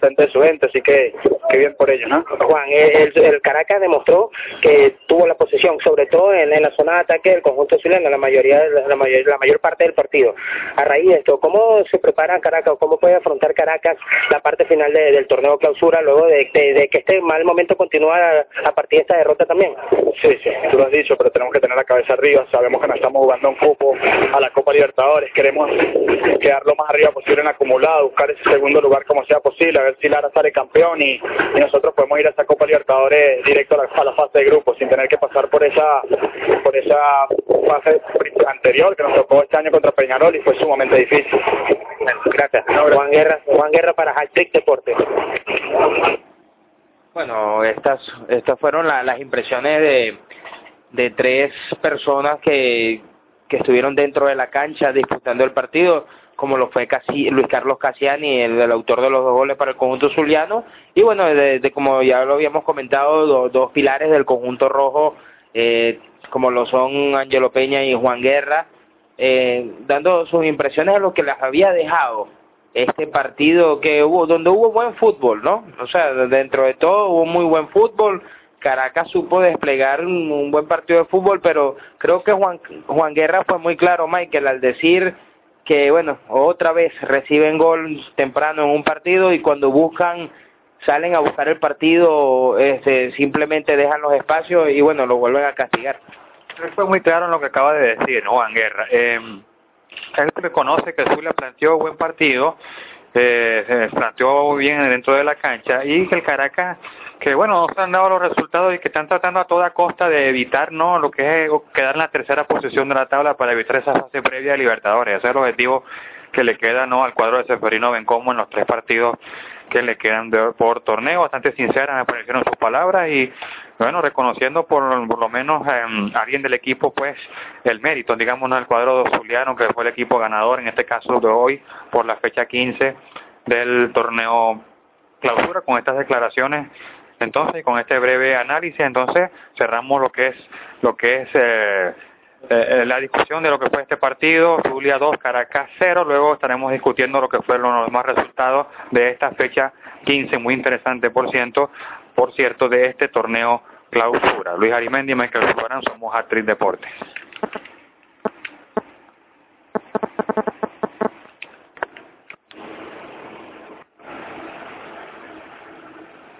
de su gente, así que, que bien por ello, ¿no? Juan, el, el Caracas demostró que tuvo la posesión, sobre todo en, en la zona de ataque del conjunto chileno, la mayoría, la, mayor, la mayor parte del partido. A raíz de esto, ¿cómo se prepara Caracas o cómo puede afrontar Caracas la parte final de, del torneo clausura luego de, de, de, que este mal momento continúa a, a, partir de esta derrota también? Sí, sí, tú lo has dicho, pero tenemos que tener la cabeza arriba, sabemos que no estamos jugando un cupo a la Copa Libertadores, queremos quedar lo más arriba posible en acumulado, buscar ese segundo lugar como sea posible, a ver si Lara sale campeón y, y nosotros podemos ir a esa Copa Libertadores directo a la, a la, fase de grupos sin tener que pasar por esa por esa fase anterior que nos tocó este año contra Peñarol y fue sumamente difícil. Gracias. Juan Guerra, Juan Guerra para Hashtag Deporte. Bueno, estas estas fueron la, las impresiones de de tres personas que que estuvieron dentro de la cancha disputando el partido como lo fue Casi, Luis Carlos Casiani, el, el, autor de los dos goles para el conjunto zuliano, y bueno, de, como ya lo habíamos comentado, do, dos pilares del conjunto rojo, eh, como lo son Angelo Peña y Juan Guerra, eh, dando sus impresiones de lo que les había dejado este partido que hubo, donde hubo buen fútbol, ¿no? O sea, dentro de todo hubo muy buen fútbol, Caracas supo desplegar un, un buen partido de fútbol, pero creo que Juan, Juan Guerra fue muy claro, Michael, al decir que bueno, otra vez reciben gol temprano en un partido y cuando buscan, salen a buscar el partido, este, simplemente dejan los espacios y bueno, lo vuelven a castigar. Fue muy claro en lo que acaba de decir, ¿no, Juan Guerra? Él reconoce que Zulia planteó buen partido, eh, se planteó bien dentro de la cancha y que el Caracas que bueno, no se han dado los resultados y que están tratando a toda costa de evitar no lo que es quedar en la tercera posición de la tabla para evitar esa fase previa de Libertadores. Ese es el objetivo que le queda no al cuadro de Seferino Bencomo en los tres partidos que le quedan de, por torneo, bastante sincera me parecieron sus palabras y bueno, reconociendo por, lo menos eh, alguien del equipo pues el mérito, digamos, ¿no? el cuadro de Zuliano que fue el equipo ganador en este caso de hoy por la fecha 15 del torneo clausura con estas declaraciones. Entonces, con este breve análisis, entonces cerramos lo que es lo que es eh, eh, la discusión de lo que fue este partido, Zulia 2, Caracas 0, luego estaremos discutiendo lo que fueron los demás resultados de esta fecha 15, muy interesante por ciento, por cierto, de este torneo clausura. Luis Arimendi y Michael Florán somos Actriz Deportes.